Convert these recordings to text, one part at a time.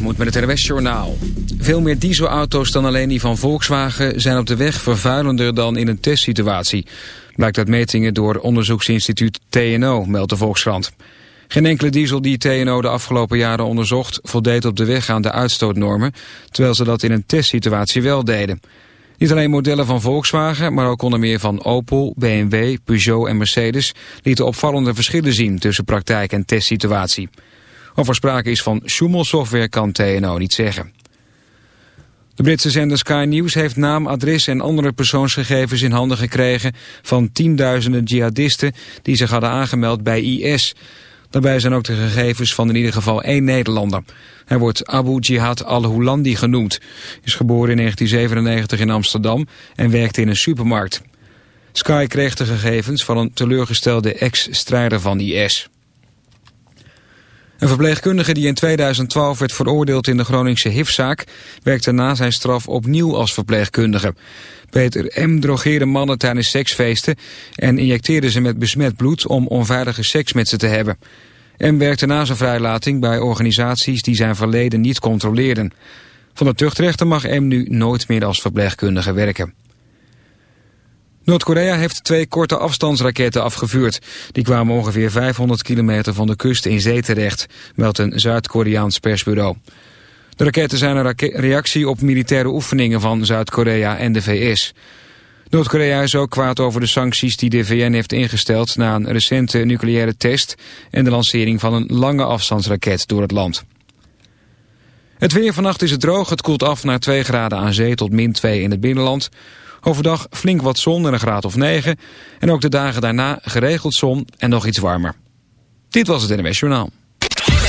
moet met het RWS Journaal. Veel meer dieselauto's dan alleen die van Volkswagen zijn op de weg vervuilender dan in een testsituatie. Blijkt uit metingen door onderzoeksinstituut TNO, meldt de Volkskrant. Geen enkele diesel die TNO de afgelopen jaren onderzocht voldeed op de weg aan de uitstootnormen, terwijl ze dat in een testsituatie wel deden. Niet alleen modellen van Volkswagen, maar ook onder meer van Opel, BMW, Peugeot en Mercedes lieten opvallende verschillen zien tussen praktijk en testsituatie. Of er sprake is van Schumel-software kan TNO niet zeggen. De Britse zender Sky News heeft naam, adres en andere persoonsgegevens in handen gekregen van tienduizenden jihadisten die zich hadden aangemeld bij IS. Daarbij zijn ook de gegevens van in ieder geval één Nederlander. Hij wordt Abu Jihad al-Hulandi genoemd. Is geboren in 1997 in Amsterdam en werkte in een supermarkt. Sky kreeg de gegevens van een teleurgestelde ex-strijder van IS. Een verpleegkundige die in 2012 werd veroordeeld in de Groningse HIV-zaak... werkte na zijn straf opnieuw als verpleegkundige. Peter M. drogeerde mannen tijdens seksfeesten... en injecteerde ze met besmet bloed om onveilige seks met ze te hebben. M. werkte na zijn vrijlating bij organisaties die zijn verleden niet controleerden. Van de tuchtrechter mag M. nu nooit meer als verpleegkundige werken. Noord-Korea heeft twee korte afstandsraketten afgevuurd. Die kwamen ongeveer 500 kilometer van de kust in zee terecht, meldt een Zuid-Koreaans persbureau. De raketten zijn een reactie op militaire oefeningen van Zuid-Korea en de VS. Noord-Korea is ook kwaad over de sancties die de VN heeft ingesteld... na een recente nucleaire test en de lancering van een lange afstandsraket door het land. Het weer vannacht is het droog, het koelt af naar 2 graden aan zee tot min 2 in het binnenland... Overdag flink wat zon en een graad of 9. En ook de dagen daarna geregeld zon en nog iets warmer. Dit was het NWS Journaal.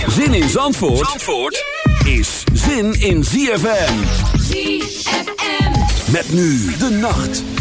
Zin in Zandvoort, Zandvoort is zin in ZFM. ZFM. Met nu de nacht.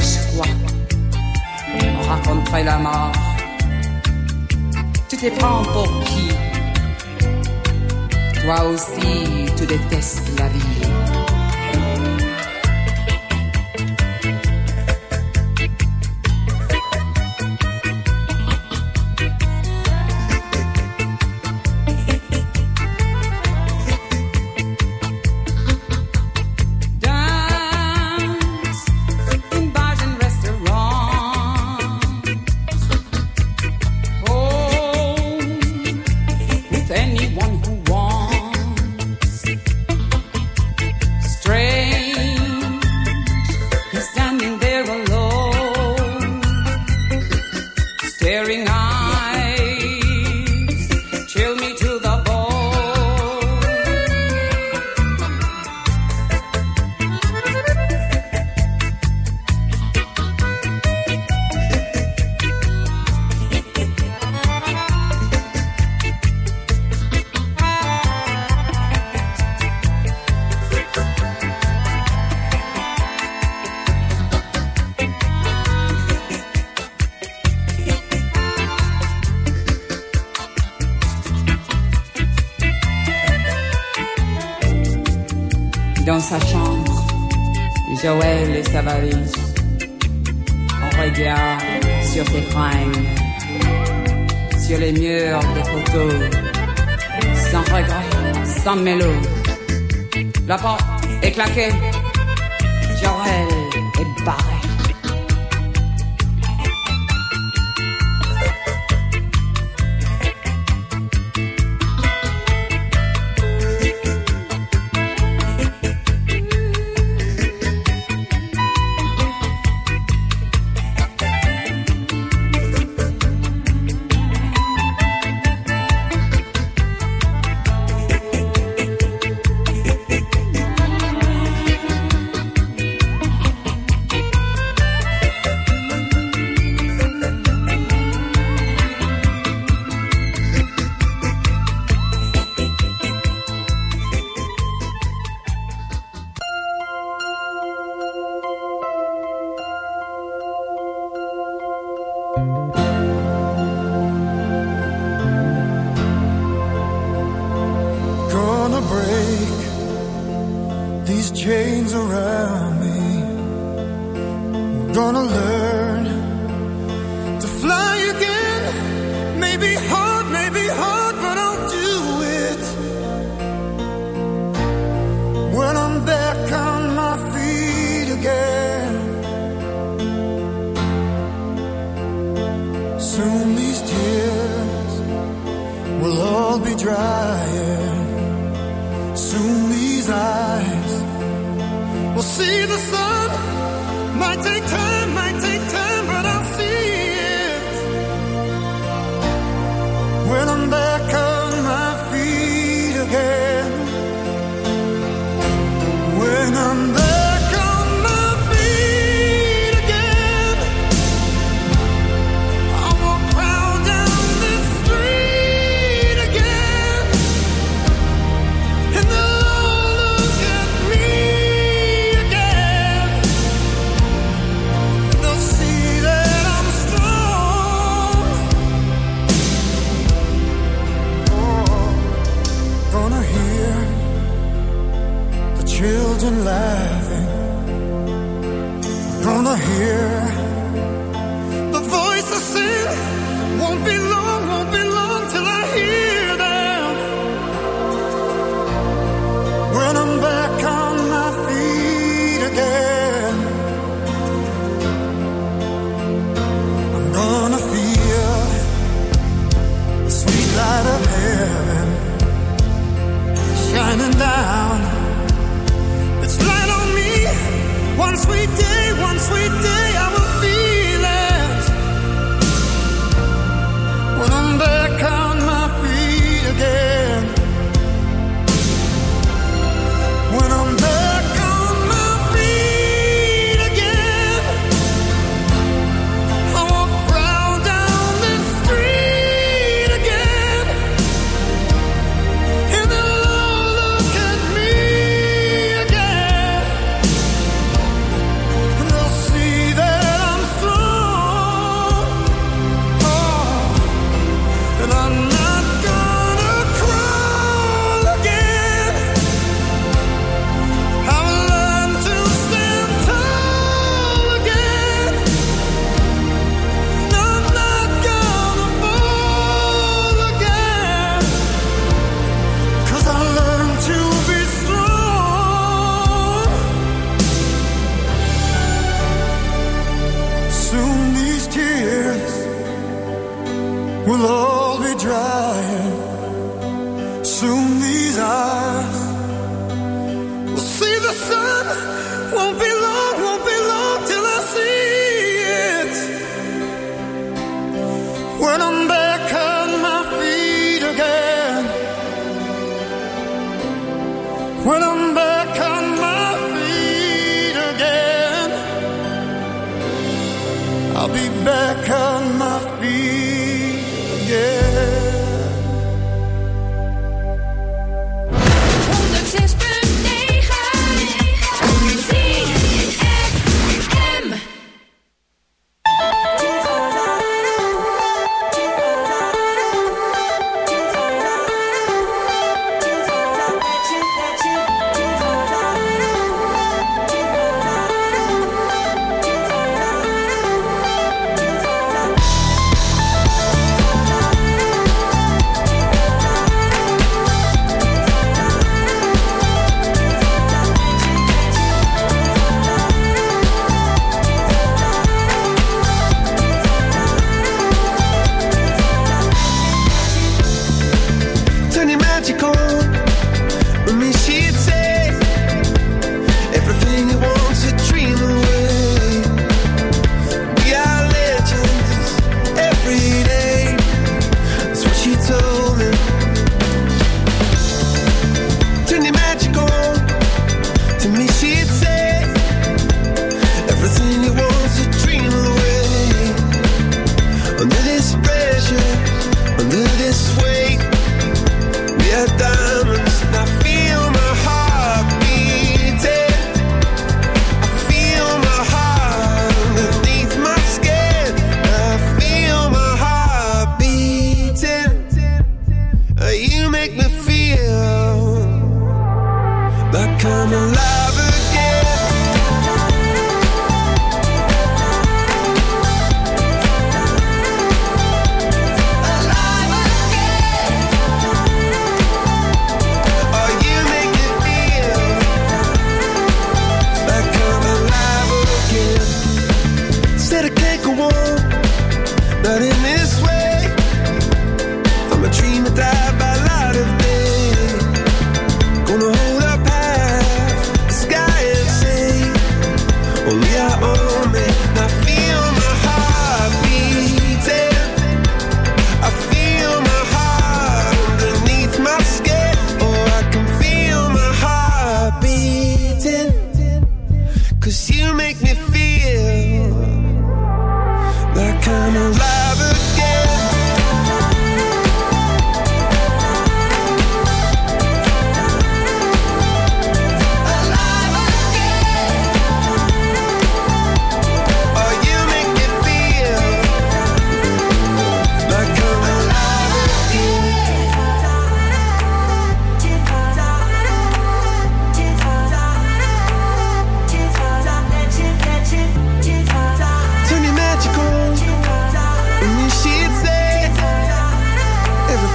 cherche quoi On raconterait la mort. Tu te prends pour qui Toi aussi, tu détestes la vie. Les murs des photos, sans regret, sans mélo. La porte est claquée, Joël est barré.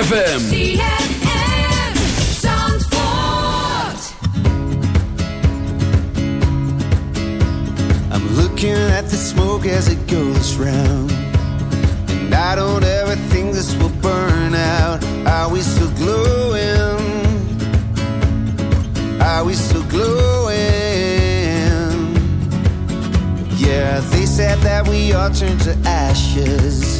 ZFM. I'm looking at the smoke as it goes round. And I don't ever think this will burn out. Are we still glowing? Are we still glowing? Yeah, they said that we all turn to ashes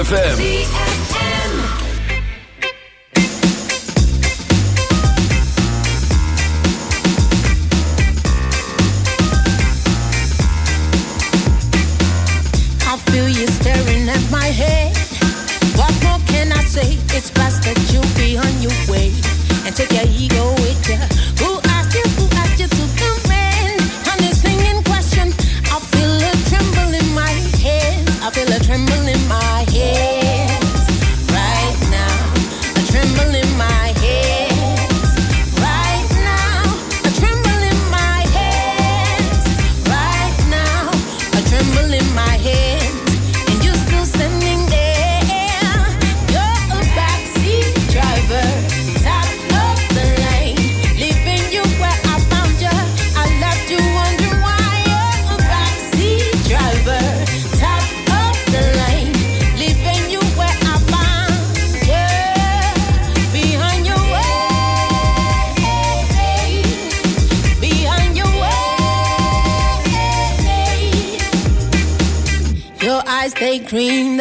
ZFM. I feel you staring at my head. What more can I say? It's that you be on your way and take your ego with you. Who asked you? Who asked you to on this thing in question? I feel a tremble in my head. I feel a tremble in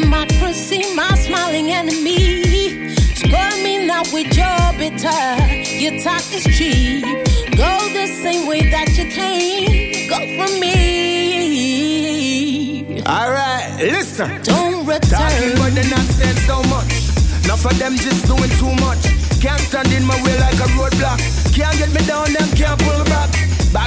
democracy, my smiling enemy. Score me now with your bitter. Your talk is cheap. Go the same way that you came. Go for me. Alright, listen. Don't return. Talking they not saying so much. Enough of them just doing too much. Can't stand in my way like a roadblock. Can't get me down, them can't pull back.